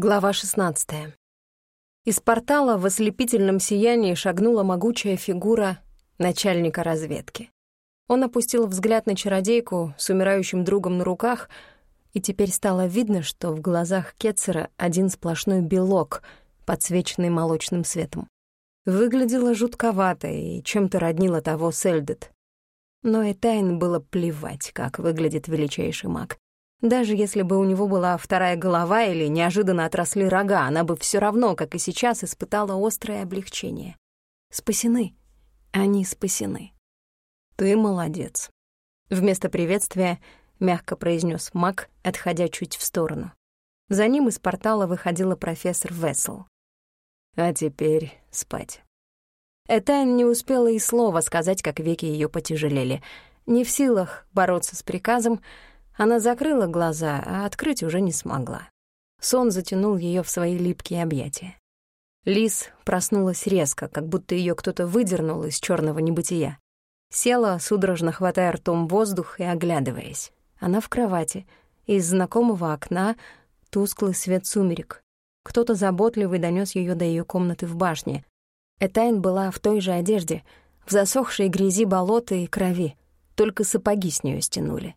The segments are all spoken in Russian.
Глава 16. Из портала в ослепительном сиянии шагнула могучая фигура начальника разведки. Он опустил взгляд на чародейку с умирающим другом на руках, и теперь стало видно, что в глазах Кетцера один сплошной белок, подсвеченный молочным светом. Выглядело жутковато и чем-то роднило того Сельдет. Но Этайн было плевать, как выглядит величайший маг. Даже если бы у него была вторая голова или неожиданно отросли рога, она бы все равно, как и сейчас, испытала острое облегчение. Спасены. Они спасены. Ты молодец. Вместо приветствия мягко произнес маг, отходя чуть в сторону. За ним из портала выходила профессор Вессел. А теперь спать. Этайн не успела и слова сказать, как веки ее потяжелели. Не в силах бороться с приказом, она закрыла глаза, а открыть уже не смогла. Сон затянул ее в свои липкие объятия. Лис проснулась резко, как будто ее кто-то выдернул из черного небытия. Села, судорожно хватая ртом воздух и оглядываясь. Она в кровати. Из знакомого окна тусклый свет сумерек. Кто-то заботливый донес ее до ее комнаты в башне. Этайн была в той же одежде, в засохшей грязи болота и крови. Только сапоги с нее стянули.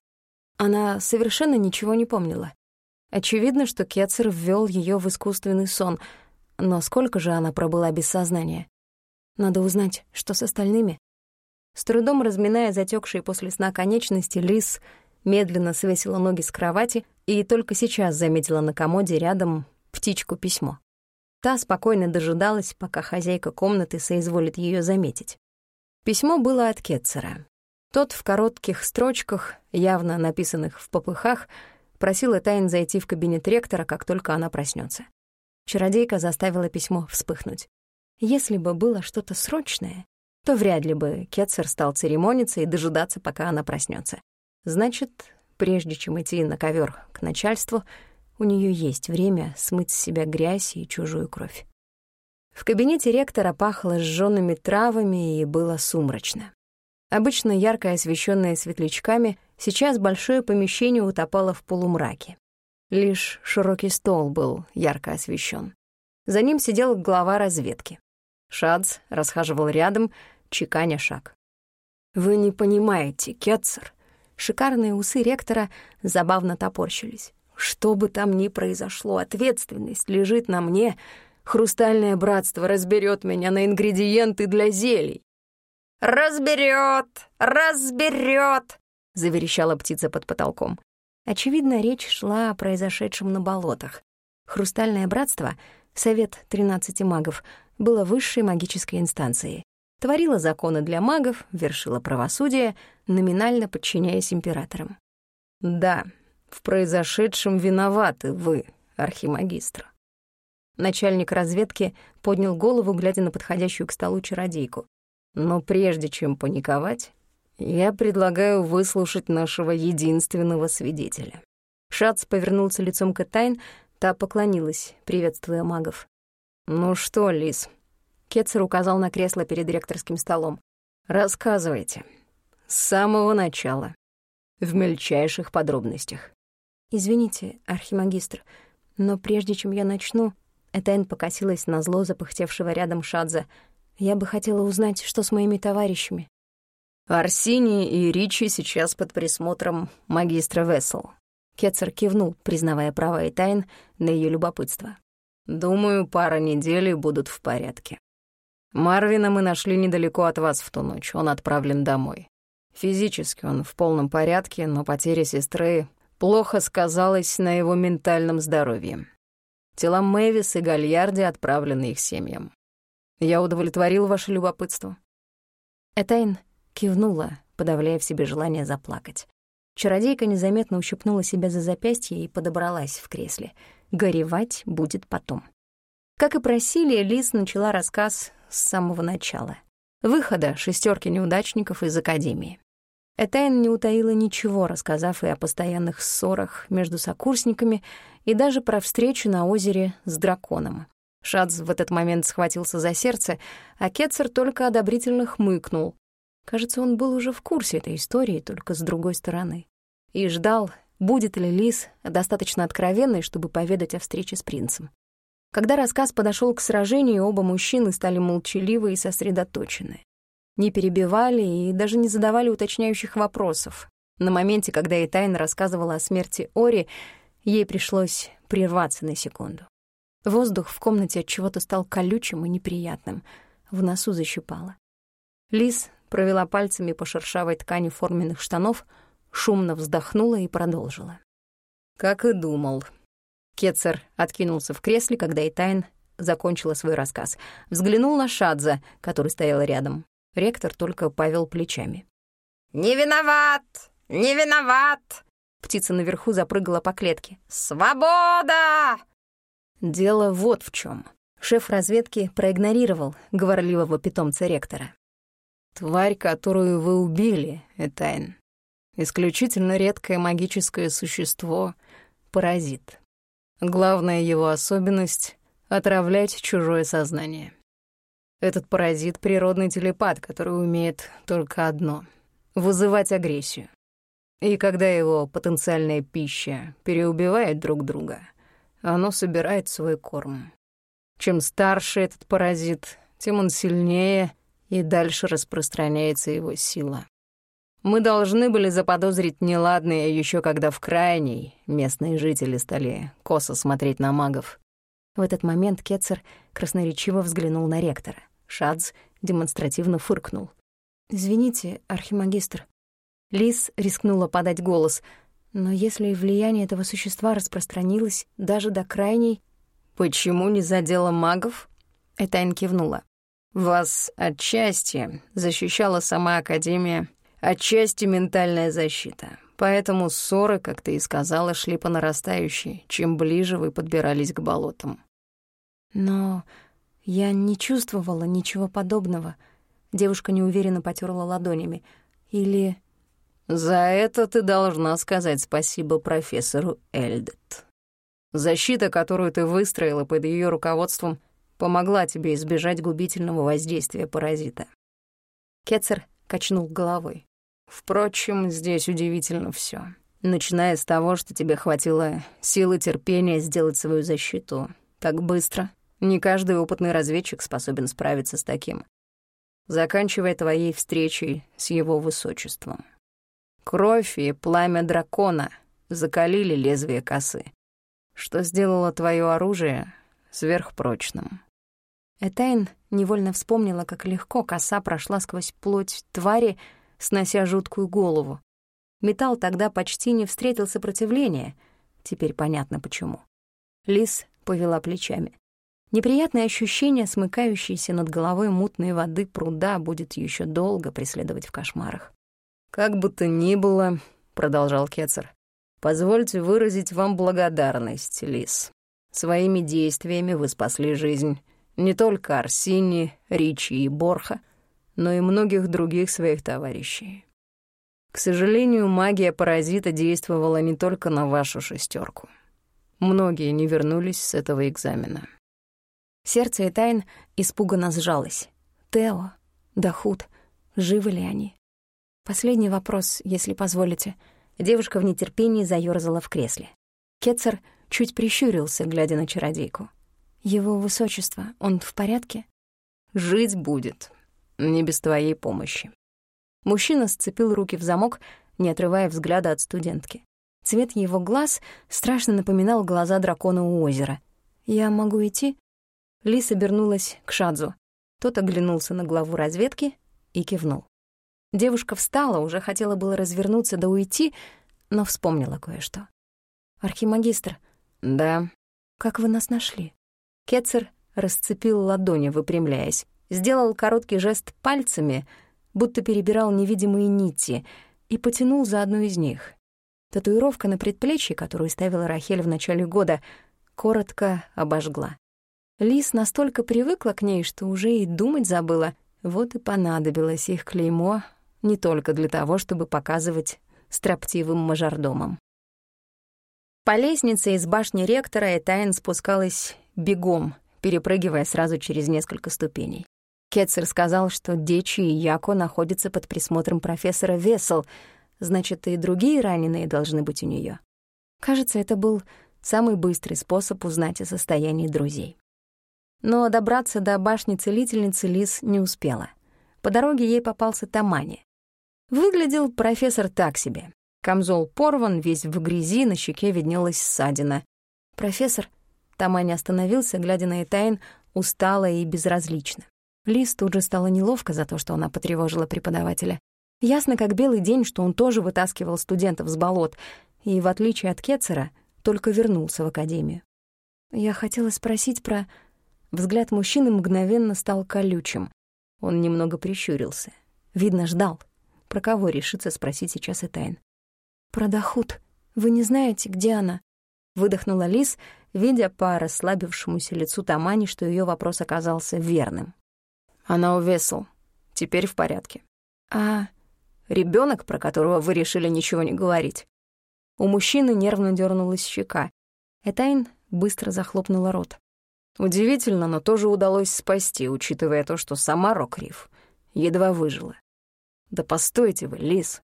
Она совершенно ничего не помнила. Очевидно, что Кетцер ввел ее в искусственный сон, но сколько же она пробыла без сознания? Надо узнать, что с остальными. С трудом разминая затекшие после сна конечности, Лис медленно свесила ноги с кровати и только сейчас заметила на комоде рядом птичку письмо. Та спокойно дожидалась, пока хозяйка комнаты соизволит ее заметить. Письмо было от Кетцера. Тот в коротких строчках, явно написанных в попыхах, просил Этайн зайти в кабинет ректора, как только она проснется. Чародейка заставила письмо вспыхнуть. Если бы было что-то срочное, то вряд ли бы Кетцер стал церемониться и дожидаться, пока она проснется. Значит, прежде чем идти на ковер к начальству, у нее есть время смыть с себя грязь и чужую кровь. В кабинете ректора пахло сжёными травами и было сумрачно. Обычно ярко освещенное светлячками, сейчас большое помещение утопало в полумраке. Лишь широкий стол был ярко освещен. За ним сидел глава разведки. Шадз расхаживал рядом, чеканя шаг. «Вы не понимаете, Кетцер». Шикарные усы ректора забавно топорщились. «Что бы там ни произошло, ответственность лежит на мне. Хрустальное братство разберет меня на ингредиенты для зелий. «Разберет! Разберет!» — заверещала птица под потолком. Очевидно, речь шла о произошедшем на болотах. Хрустальное братство, совет тринадцати магов, было высшей магической инстанцией. Творило законы для магов, вершило правосудие, номинально подчиняясь императорам. «Да, в произошедшем виноваты вы, архимагистр». Начальник разведки поднял голову, глядя на подходящую к столу чародейку. Но прежде чем паниковать, я предлагаю выслушать нашего единственного свидетеля. Шац повернулся лицом к Этайн, та поклонилась, приветствуя магов. «Ну что, Лис?» Кетцер указал на кресло перед ректорским столом. «Рассказывайте. С самого начала. В мельчайших подробностях». «Извините, архимагистр, но прежде чем я начну...» Этайн покосилась на зло запыхтевшего рядом Шадза — я бы хотела узнать, что с моими товарищами. Арсини и Ричи сейчас под присмотром магистра Вессел. Кетцер кивнул, признавая права и тайн на ее любопытство. «Думаю, пара недель будут в порядке. Марвина мы нашли недалеко от вас в ту ночь, он отправлен домой. Физически он в полном порядке, но потеря сестры плохо сказалась на его ментальном здоровье. Тела Мэвис и Гальярди отправлены их семьям. Я удовлетворил ваше любопытство». Этайн кивнула, подавляя в себе желание заплакать. Чародейка незаметно ущипнула себя за запястье и подобралась в кресле. Горевать будет потом. Как и просили, Лис начала рассказ с самого начала. Выхода шестерки неудачников из Академии. Этайн не утаила ничего, рассказав и о постоянных ссорах между сокурсниками, и даже про встречу на озере с драконом. Шадз в этот момент схватился за сердце, а Кетцер только одобрительно хмыкнул. Кажется, он был уже в курсе этой истории, только с другой стороны. И ждал, будет ли Лис достаточно откровенной, чтобы поведать о встрече с принцем. Когда рассказ подошел к сражению, оба мужчины стали молчаливы и сосредоточены. Не перебивали и даже не задавали уточняющих вопросов. На моменте, когда Этайн рассказывала о смерти Ори, ей пришлось прерваться на секунду. Воздух в комнате от чего-то стал колючим и неприятным. В носу защипало. Лис провела пальцами по шершавой ткани форменных штанов, шумно вздохнула и продолжила. «Как и думал». Кетцер откинулся в кресле, когда Итайн закончила свой рассказ. Взглянул на Шадза, который стоял рядом. Ректор только повел плечами. «Не виноват! Не виноват!» Птица наверху запрыгала по клетке. «Свобода!» Дело вот в чем. Шеф разведки проигнорировал говорливого питомца ректора. Тварь, которую вы убили, Этайн. Исключительно редкое магическое существо — паразит. Главная его особенность — отравлять чужое сознание. Этот паразит — природный телепат, который умеет только одно — вызывать агрессию. И когда его потенциальная пища переубивает друг друга, оно собирает свой корм. Чем старше этот паразит, тем он сильнее и дальше распространяется его сила. Мы должны были заподозрить неладное еще когда в крайней местные жители стали косо смотреть на магов. В этот момент Кетцер красноречиво взглянул на ректора. Шадз демонстративно фыркнул. «Извините, архимагистр». Лис рискнула подать голос, но если влияние этого существа распространилось даже до крайней... «Почему не задело магов?» Этайн кивнула. Вас отчасти защищала сама Академия, отчасти ментальная защита. Поэтому ссоры, как ты и сказала, шли по нарастающей, чем ближе вы подбирались к болотам. Но я не чувствовала ничего подобного. Девушка неуверенно потерла ладонями. Или... За это ты должна сказать спасибо профессору Эльдет. Защита, которую ты выстроила под ее руководством — помогла тебе избежать губительного воздействия паразита. Кетцер качнул головой. Впрочем, здесь удивительно все, Начиная с того, что тебе хватило силы терпения сделать свою защиту так быстро. Не каждый опытный разведчик способен справиться с таким. Заканчивая твоей встречей с его высочеством. Кровь и пламя дракона закалили лезвие косы, что сделало твое оружие сверхпрочным. Этайн невольно вспомнила, как легко коса прошла сквозь плоть твари, снося жуткую голову. Металл тогда почти не встретил сопротивления. Теперь понятно, почему. Лис повела плечами. Неприятное ощущение, смыкающееся над головой мутной воды пруда, будет еще долго преследовать в кошмарах. «Как бы то ни было», — продолжал Кетцер, — «позвольте выразить вам благодарность, Лис. Своими действиями вы спасли жизнь не только Арсини, Ричи и Борха, но и многих других своих товарищей. К сожалению, магия паразита действовала не только на вашу шестерку. Многие не вернулись с этого экзамена. Сердце Этайн испуганно сжалось. Тео, Дахут, живы ли они? Последний вопрос, если позволите. Девушка в нетерпении заёрзала в кресле. Кетцер чуть прищурился, глядя на чародейку. Его высочество, он в порядке? Жить будет, не без твоей помощи. Мужчина сцепил руки в замок, не отрывая взгляда от студентки. Цвет его глаз страшно напоминал глаза дракона у озера. «Я могу идти?» Лис обернулась к Шадзу. Тот оглянулся на главу разведки и кивнул. Девушка встала, уже хотела было развернуться да уйти, но вспомнила кое-что. «Архимагистр». «Да». «Как вы нас нашли?» Кетцер расцепил ладони, выпрямляясь, сделал короткий жест пальцами, будто перебирал невидимые нити, и потянул за одну из них. Татуировка на предплечье, которую ставила Рахель в начале года, коротко обожгла. Лис настолько привыкла к ней, что уже и думать забыла. Вот и понадобилось их клеймо не только для того, чтобы показывать строптивым мажордомам. По лестнице из башни ректора Этайн спускалась бегом, перепрыгивая сразу через несколько ступеней. Кетцер сказал, что Дечи и Яко находятся под присмотром профессора Весел, значит, и другие раненые должны быть у нее. Кажется, это был самый быстрый способ узнать о состоянии друзей. Но добраться до башни целительницы Лис не успела. По дороге ей попался Тамани. Выглядел профессор так себе. Камзол порван, весь в грязи, на щеке виднелась ссадина. «Профессор...» Тамани остановился, глядя на Этайн, устало и безразлично. Лис тут же стало неловко за то, что она потревожила преподавателя. Ясно как белый день, что он тоже вытаскивал студентов с болот, и, в отличие от Кетцера, только вернулся в академию. Я хотела спросить про... Взгляд мужчины мгновенно стал колючим. Он немного прищурился. Видно, ждал. Про кого решится спросить сейчас Этайн. «Про Дахут. Вы не знаете, где она?» Выдохнула Лис, видя по расслабившемуся лицу Тамани, что ее вопрос оказался верным. «Она у. Теперь в порядке. А ребенок, про которого вы решили ничего не говорить?» У мужчины нервно дернулась щека. Этайн быстро захлопнула рот. Удивительно, но тоже удалось спасти, учитывая то, что сама Рокриф едва выжила. «Да постойте вы, лис!»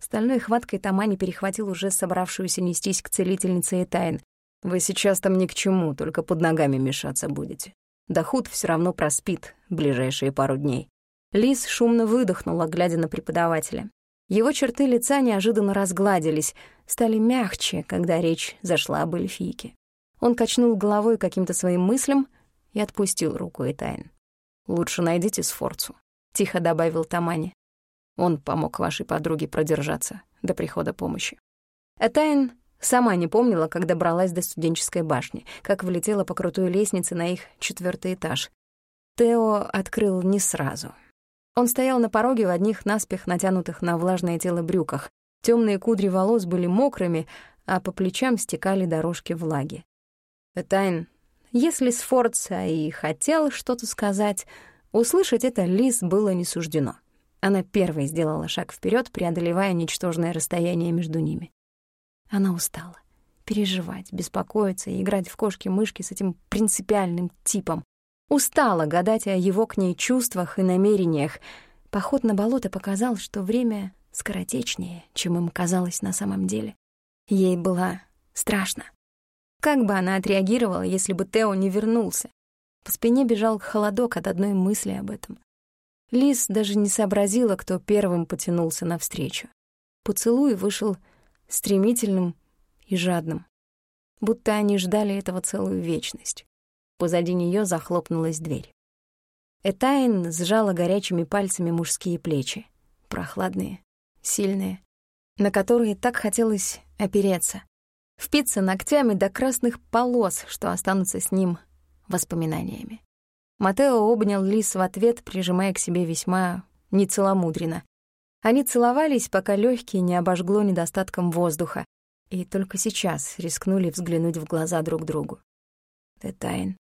Стальной хваткой Тамани перехватил уже собравшуюся нестись к целительнице Этайн. «Вы сейчас там ни к чему, только под ногами мешаться будете. Дохуд все равно проспит ближайшие пару дней». Лис шумно выдохнула, глядя на преподавателя. Его черты лица неожиданно разгладились, стали мягче, когда речь зашла об эльфийке. Он качнул головой каким-то своим мыслям и отпустил руку Этайн. «Лучше найдите Сфорцу», — тихо добавил Тамани. Он помог вашей подруге продержаться до прихода помощи. Этайн сама не помнила, как добралась до студенческой башни, как влетела по крутой лестнице на их четвертый этаж. Тео открыл не сразу — он стоял на пороге в одних наспех натянутых на влажное тело брюках. Темные кудри волос были мокрыми, а по плечам стекали дорожки влаги. Этайн, если Сфорца и хотел что-то сказать, услышать это Лис было не суждено. Она первой сделала шаг вперед, преодолевая ничтожное расстояние между ними. Она устала. Переживать, беспокоиться и играть в кошки-мышки с этим принципиальным типом. Устала гадать о его к ней чувствах и намерениях. Поход на болото показал, что время скоротечнее, чем им казалось на самом деле. Ей было страшно. Как бы она отреагировала, если бы Тео не вернулся? По спине бежал холодок от одной мысли об этом. Лис даже не сообразила, кто первым потянулся навстречу. Поцелуй вышел стремительным и жадным, будто они ждали этого целую вечность. Позади нее захлопнулась дверь. Этайн сжала горячими пальцами мужские плечи, прохладные, сильные, на которые так хотелось опереться, впиться ногтями до красных полос, что останутся с ним воспоминаниями. Матео обнял Лис в ответ, прижимая к себе весьма нецеломудренно. Они целовались, пока легкие не обожгло недостатком воздуха, и только сейчас рискнули взглянуть в глаза друг другу. Детайн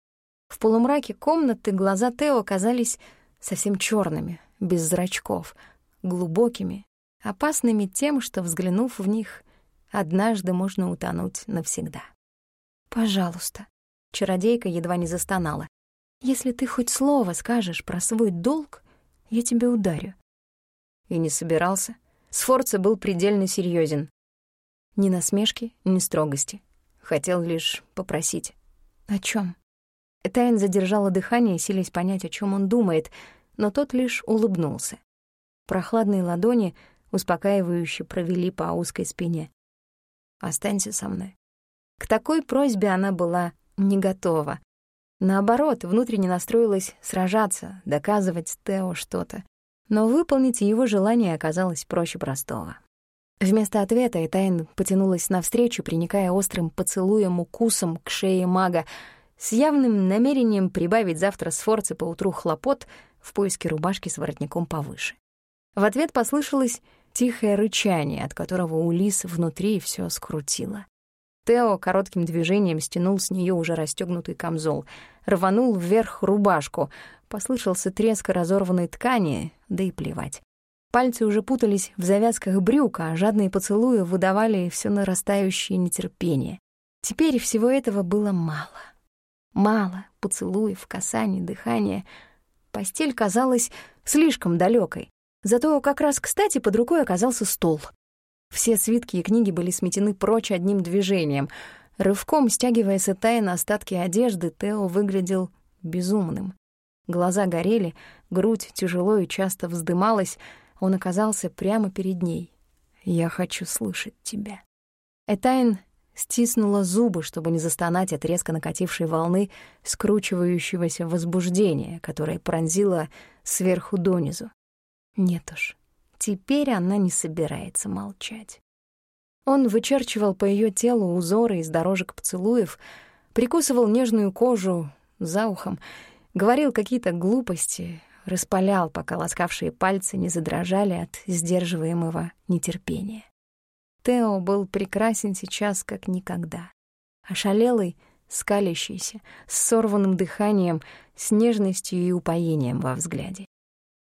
в полумраке комнаты глаза Тео казались совсем черными, без зрачков, глубокими, опасными тем, что, взглянув в них, однажды можно утонуть навсегда. «Пожалуйста», — чародейка едва не застонала, «если ты хоть слово скажешь про свой долг, я тебя ударю». И не собирался. Сфорца был предельно серьезен. Ни насмешки, ни строгости. Хотел лишь попросить. «О чем? Тайн задержала дыхание, силясь понять, о чем он думает, но тот лишь улыбнулся. Прохладные ладони успокаивающе провели по узкой спине. «Останься со мной». К такой просьбе она была не готова. Наоборот, внутренне настроилась сражаться, доказывать Тео что-то. Но выполнить его желание оказалось проще простого. Вместо ответа Этайн потянулась навстречу, приникая острым поцелуем, укусом к шее мага, с явным намерением прибавить завтра с Форцы поутру хлопот в поиске рубашки с воротником повыше. В ответ послышалось тихое рычание, от которого у Лис внутри все скрутило. Тео коротким движением стянул с нее уже расстегнутый камзол, рванул вверх рубашку, послышался треск разорванной ткани, да и плевать. Пальцы уже путались в завязках брюка, а жадные поцелуи выдавали все нарастающее нетерпение. Теперь всего этого было мало. Мало поцелуев, касаний, дыхания. Постель казалась слишком далекой. Зато как раз кстати под рукой оказался стол. Все свитки и книги были сметены прочь одним движением. Рывком стягивая с Этайна остатки одежды, Тео выглядел безумным. Глаза горели, грудь тяжело и часто вздымалась, он оказался прямо перед ней. «Я хочу слышать тебя». Этайн стиснула зубы, чтобы не застонать от резко накатившей волны скручивающегося возбуждения, которое пронзило сверху донизу. Нет уж, теперь она не собирается молчать. Он вычерчивал по ее телу узоры из дорожек поцелуев, прикусывал нежную кожу за ухом, говорил какие-то глупости, распалял, пока ласкавшие пальцы не задрожали от сдерживаемого нетерпения. Тео был прекрасен сейчас как никогда. Ошалелый, скалящийся, с сорванным дыханием, с нежностью и упоением во взгляде.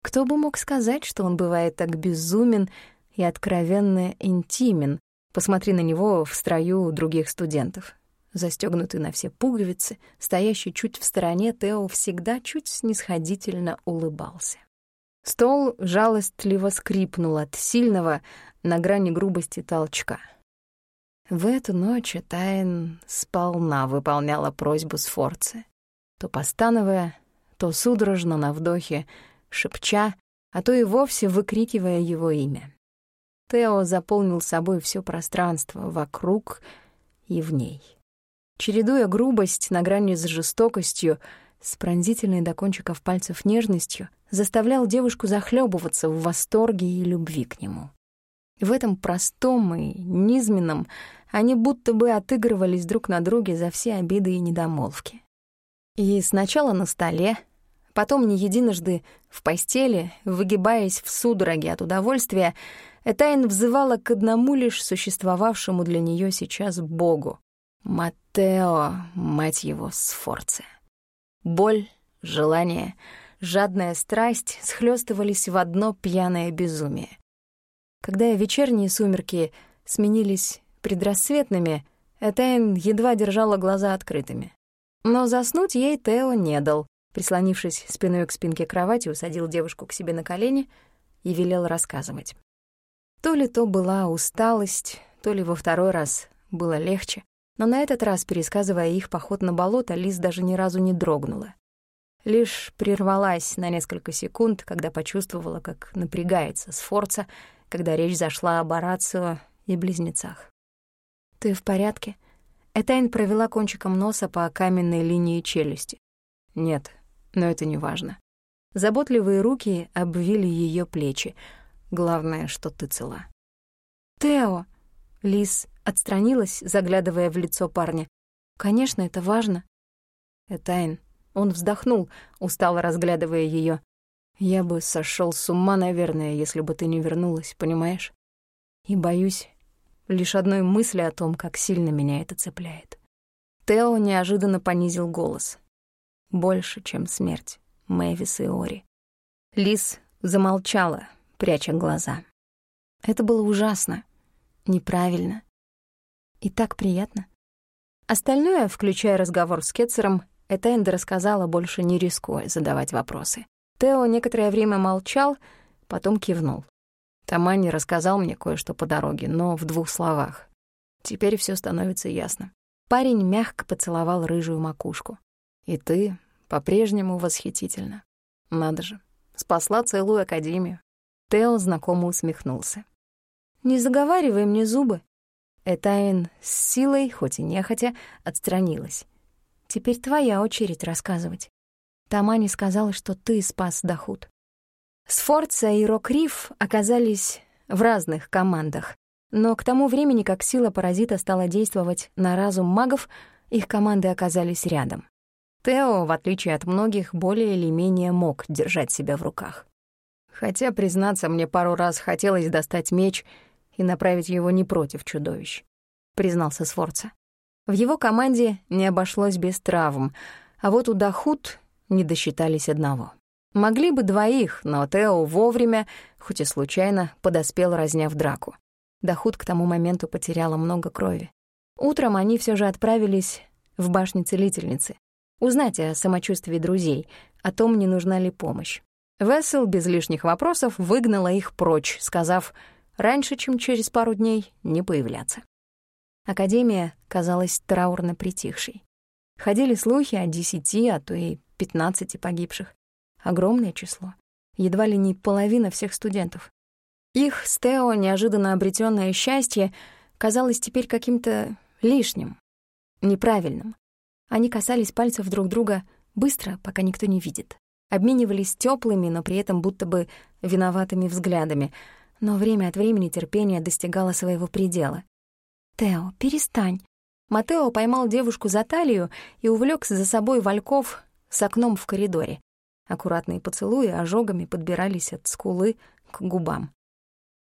Кто бы мог сказать, что он бывает так безумен и откровенно интимен, посмотри на него в строю других студентов. Застёгнутый на все пуговицы, стоящий чуть в стороне, Тео всегда чуть снисходительно улыбался. Стол жалостливо скрипнул от сильного, на грани грубости толчка. В эту ночь Тайн сполна выполняла просьбу Сфорцы, то постановая, то судорожно на вдохе, шепча, а то и вовсе выкрикивая его имя. Тео заполнил собой все пространство вокруг и в ней чередуя грубость на грани с жестокостью, с пронзительной до кончиков пальцев нежностью, заставлял девушку захлебываться в восторге и любви к нему. В этом простом и низменном они будто бы отыгрывались друг на друге за все обиды и недомолвки. И сначала на столе, потом не единожды в постели, выгибаясь в судороге от удовольствия, Этайн взывала к одному лишь существовавшему для нее сейчас Богу, Матео, мать его, Сфорце. Боль, желание, жадная страсть схлёстывались в одно пьяное безумие. Когда вечерние сумерки сменились предрассветными, Этайн едва держала глаза открытыми. Но заснуть ей Тео не дал. Прислонившись спиной к спинке кровати, усадил девушку к себе на колени и велел рассказывать. То ли то была усталость, то ли во второй раз было легче. Но на этот раз, пересказывая их поход на болото, Лиз даже ни разу не дрогнула. Лишь прервалась на несколько секунд, когда почувствовала, как напрягается Сфорца, когда речь зашла об Орацио и близнецах. «Ты в порядке?» Этайн провела кончиком носа по каменной линии челюсти. «Нет, но это не важно». Заботливые руки обвили ее плечи. «Главное, что ты цела». «Тео!» Лиз отстранилась, заглядывая в лицо парня. «Конечно, это важно». «Этайн». Он вздохнул, устало разглядывая ее. «Я бы сошел с ума, наверное, если бы ты не вернулась, понимаешь? И боюсь лишь одной мысли о том, как сильно меня это цепляет». Тео неожиданно понизил голос. «Больше, чем смерть, Мэвис и Ори». Лис замолчала, пряча глаза. Это было ужасно неправильно. И так приятно. Остальное, включая разговор с Кетцером, Этенда рассказала, больше не рискуя задавать вопросы. Тео некоторое время молчал, потом кивнул. Тамани рассказал мне кое-что по дороге, но в двух словах. Теперь все становится ясно. Парень мягко поцеловал рыжую макушку. И ты по-прежнему восхитительна. Надо же, спасла целую академию. Тео знакомо усмехнулся. Не заговаривай мне зубы». Этайн с силой, хоть и нехотя, отстранилась. «Теперь твоя очередь рассказывать. Тамани сказала, что ты спас Дахут». Сфорца и Рокриф оказались в разных командах, но к тому времени, как сила паразита стала действовать на разум магов, их команды оказались рядом. Тео, в отличие от многих, более или менее мог держать себя в руках. Хотя, признаться, мне пару раз хотелось достать меч и направить его не против чудовищ», — признался Сфорца. В его команде не обошлось без травм, а вот у Дахут не досчитались одного. Могли бы двоих, но Тео вовремя, хоть и случайно, подоспел, разняв драку. Дахут к тому моменту потеряла много крови. Утром они все же отправились в башню целительницы, узнать о самочувствии друзей, о том, не нужна ли помощь. Вессел без лишних вопросов выгнала их прочь, сказав раньше, чем через пару дней, не появляться. Академия казалась траурно притихшей. Ходили слухи о десяти, а то и пятнадцати погибших. Огромное число. Едва ли не половина всех студентов. Их с Тео неожиданно обретенное счастье казалось теперь каким-то лишним, неправильным. Они касались пальцев друг друга быстро, пока никто не видит. Обменивались теплыми, но при этом будто бы виноватыми взглядами. Но время от времени терпение достигало своего предела. «Тео, перестань!» Матео поймал девушку за талию и увлек за собой вальков с окном в коридоре. Аккуратные поцелуи ожогами подбирались от скулы к губам.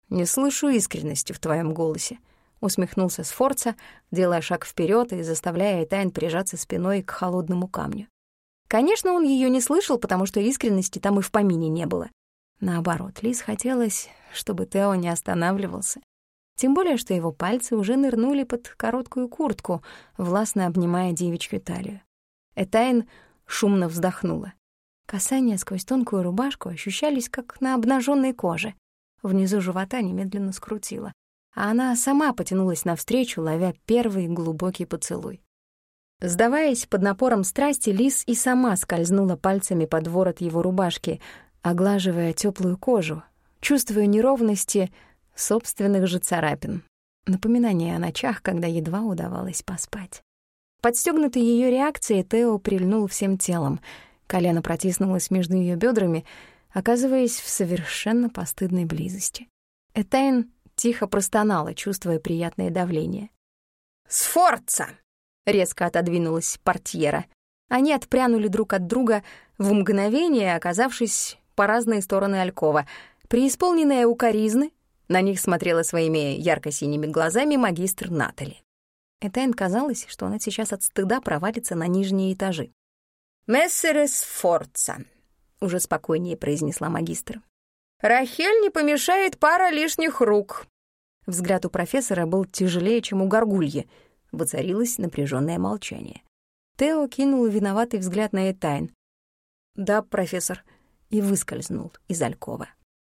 «Не слышу искренности в твоем голосе», — усмехнулся Сфорца, делая шаг вперед и заставляя Этайн прижаться спиной к холодному камню. Конечно, он ее не слышал, потому что искренности там и в помине не было. Наоборот, Лиз хотелось, чтобы Тео не останавливался. Тем более, что его пальцы уже нырнули под короткую куртку, властно обнимая девичью талию. Этайн шумно вздохнула. Касания сквозь тонкую рубашку ощущались, как на обнаженной коже. Внизу живота немедленно скрутило, а она сама потянулась навстречу, ловя первый глубокий поцелуй. Сдаваясь под напором страсти, Лис и сама скользнула пальцами под ворот его рубашки, оглаживая теплую кожу, чувствуя неровности собственных же царапин. Напоминание о ночах, когда едва удавалось поспать. Подстёгнутый ее реакцией, Тео прильнул всем телом. Колено протиснулось между ее бедрами, оказываясь в совершенно постыдной близости. Этайн тихо простонала, чувствуя приятное давление. «Сфорца!» Резко отодвинулась портьера. Они отпрянули друг от друга в мгновение, оказавшись по разные стороны Алькова. Преисполненная укоризны, на них смотрела своими ярко-синими глазами магистр Натали. Этайн казалось, что она сейчас от стыда провалится на нижние этажи. «Мессерес Форца», — уже спокойнее произнесла магистр. «Рахель не помешает пара лишних рук». Взгляд у профессора был тяжелее, чем у горгульи — Воцарилось напряженное молчание. Тео кинул виноватый взгляд на Этайн. «Да, профессор», и выскользнул из Алькова.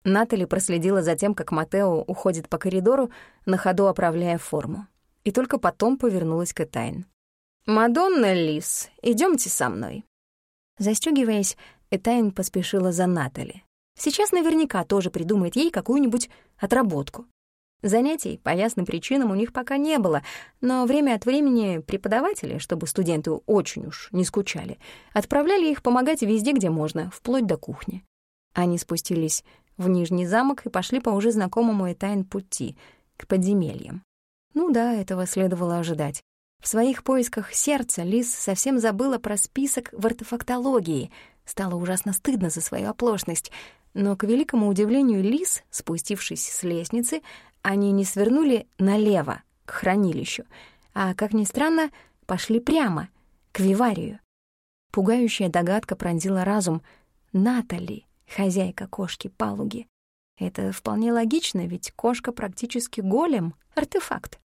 Натали проследила за тем, как Матео уходит по коридору, на ходу оправляя форму. И только потом повернулась к Этайн. «Мадонна Лис, идемте со мной». Застёгиваясь, Этайн поспешила за Натали. Сейчас наверняка тоже придумает ей какую-нибудь отработку. Занятий по ясным причинам у них пока не было, но время от времени преподаватели, чтобы студенты очень уж не скучали, отправляли их помогать везде, где можно, вплоть до кухни. Они спустились в Нижний замок и пошли по уже знакомому Этайн пути, к подземельям. Ну да, этого следовало ожидать. В своих поисках сердца Лис совсем забыла про список в артефактологии. Стало ужасно стыдно за свою оплошность. Но, к великому удивлению Лис, спустившись с лестницы, они не свернули налево, к хранилищу, а, как ни странно, пошли прямо, к виварию. Пугающая догадка пронзила разум. Натали, хозяйка кошки-палуги. Это вполне логично, ведь кошка практически голем, артефакт.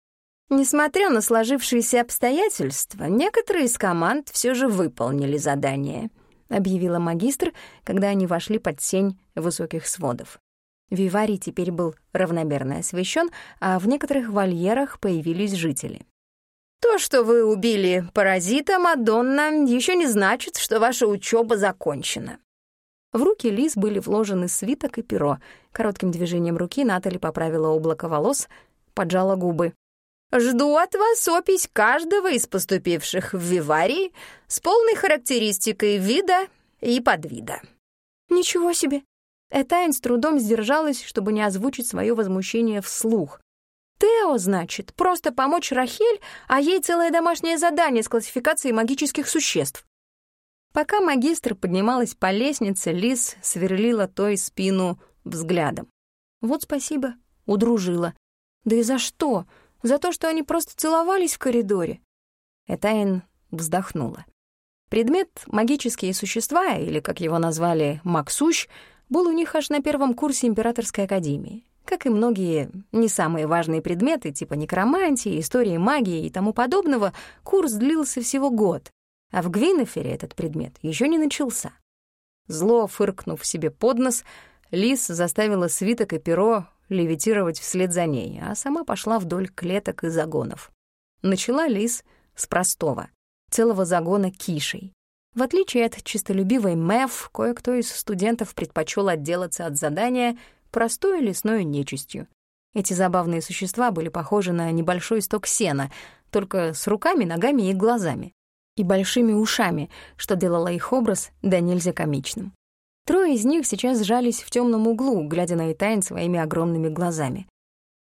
Несмотря на сложившиеся обстоятельства, некоторые из команд все же выполнили задание, объявила магистр, когда они вошли под сень высоких сводов. Виварий теперь был равномерно освещен, а в некоторых вольерах появились жители. «То, что вы убили паразита, Мадонна, еще не значит, что ваша учеба закончена». В руки Лиз были вложены свиток и перо. Коротким движением руки Натали поправила облако волос, поджала губы. «Жду от вас опись каждого из поступивших в Виварий с полной характеристикой вида и подвида». «Ничего себе! Этайн с трудом сдержалась, чтобы не озвучить свое возмущение вслух. «Тео, значит, просто помочь Рахель, а ей целое домашнее задание с классификацией магических существ». Пока магистр поднималась по лестнице, Лис сверлила той спину взглядом. «Вот спасибо, удружила. Да и за что? За то, что они просто целовались в коридоре?» Этайн вздохнула. Предмет «магические существа», или, как его назвали, «максущ», был у них аж на первом курсе Императорской академии. Как и многие не самые важные предметы, типа некромантии, истории магии и тому подобного, курс длился всего год, а в Гвинефере этот предмет еще не начался. Зло, фыркнув себе под нос, Лис заставила свиток и перо левитировать вслед за ней, а сама пошла вдоль клеток и загонов. Начала Лис с простого, целого загона кишей. В отличие от чистолюбивой Мэв, кое-кто из студентов предпочел отделаться от задания простой лесной нечистью. Эти забавные существа были похожи на небольшой сток сена, только с руками, ногами и глазами. И большими ушами, что делало их образ да нельзя комичным. Трое из них сейчас сжались в темном углу, глядя на Итайн своими огромными глазами.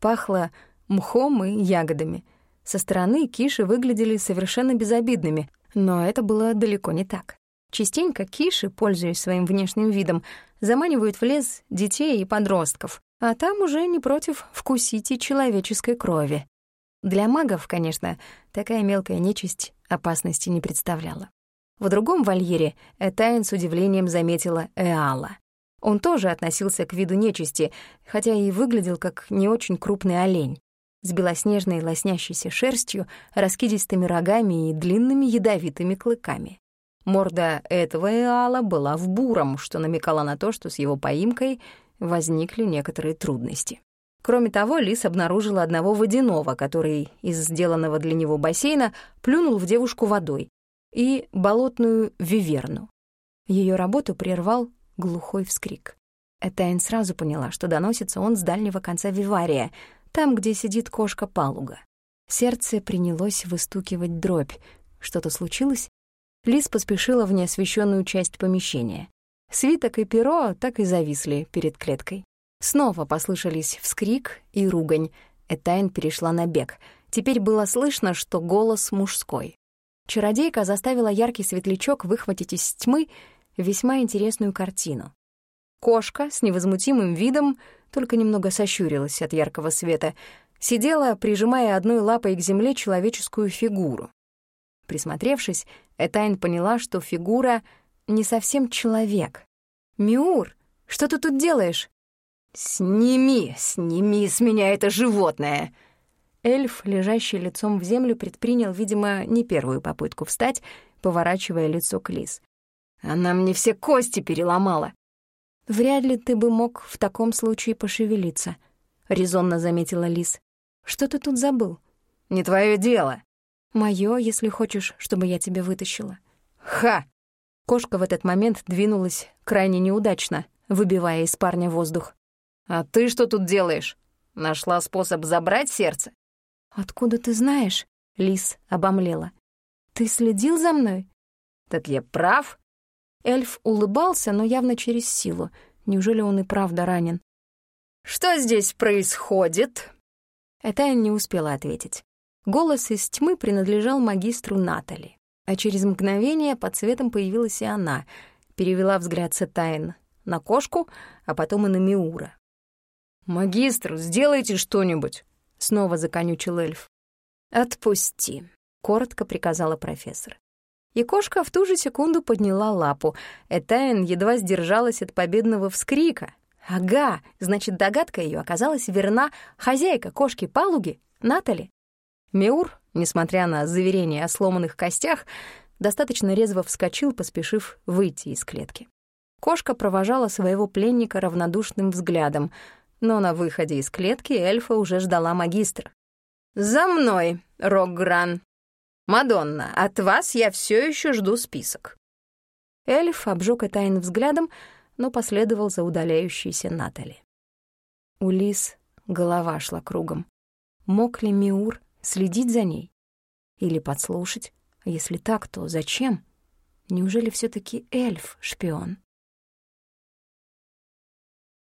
Пахло мхом и ягодами. Со стороны киши выглядели совершенно безобидными, но это было далеко не так. Частенько киши, пользуясь своим внешним видом, заманивают в лес детей и подростков, а там уже не против вкусить и человеческой крови. Для магов, конечно, такая мелкая нечисть опасности не представляла. В другом вольере Этайн с удивлением заметила Эала. Он тоже относился к виду нечисти, хотя и выглядел как не очень крупный олень с белоснежной лоснящейся шерстью, раскидистыми рогами и длинными ядовитыми клыками. Морда этого Эала была в буром, что намекало на то, что с его поимкой возникли некоторые трудности. Кроме того, Лис обнаружила одного водяного, который из сделанного для него бассейна плюнул в девушку водой, и болотную виверну. Ее работу прервал глухой вскрик. Этайн сразу поняла, что доносится он с дальнего конца вивария, там, где сидит кошка-палуга. Сердце принялось выстукивать дробь. Что-то случилось? Лис поспешила в неосвещенную часть помещения. Свиток и перо так и зависли перед клеткой. Снова послышались вскрик и ругань. Этайн перешла на бег. Теперь было слышно, что голос мужской. Чародейка заставила яркий светлячок выхватить из тьмы весьма интересную картину. Кошка с невозмутимым видом только немного сощурилась от яркого света, сидела, прижимая одной лапой к земле человеческую фигуру. Присмотревшись, Этайн поняла, что фигура не совсем человек. «Миур, что ты тут делаешь?» «Сними, сними с меня это животное!» Эльф, лежащий лицом в землю, предпринял, видимо, не первую попытку встать, поворачивая лицо к Лис. «Она мне все кости переломала!» «Вряд ли ты бы мог в таком случае пошевелиться», — резонно заметила Лис. «Что ты тут забыл?» «Не твое дело». «Моё, если хочешь, чтобы я тебя вытащила». «Ха!» Кошка в этот момент двинулась крайне неудачно, выбивая из парня воздух. «А ты что тут делаешь? Нашла способ забрать сердце?» «Откуда ты знаешь?» — Лис обомлела. «Ты следил за мной?» «Так я прав?» Эльф улыбался, но явно через силу. Неужели он и правда ранен? «Что здесь происходит?» Этайн не успела ответить. Голос из тьмы принадлежал магистру Натали. А через мгновение под светом появилась и она, перевела взгляд с Этайн на кошку, а потом и на Миура. «Магистр, сделайте что-нибудь!» — снова законючил эльф. «Отпусти», — коротко приказала профессор. И кошка в ту же секунду подняла лапу. Этайн едва сдержалась от победного вскрика. Ага, значит, догадка ее оказалась верна. Хозяйка кошки-палуги — Натали. Меур, несмотря на заверение о сломанных костях, достаточно резво вскочил, поспешив выйти из клетки. Кошка провожала своего пленника равнодушным взглядом, но на выходе из клетки эльфа уже ждала магистр. «За мной, Рокгран!» «Мадонна, от вас я все еще жду список». Эльф обжег Этайн взглядом, но последовал за удаляющейся Натали. У Лис голова шла кругом. Мог ли Миур следить за ней? Или подслушать? А если так, то зачем? Неужели все таки эльф — шпион?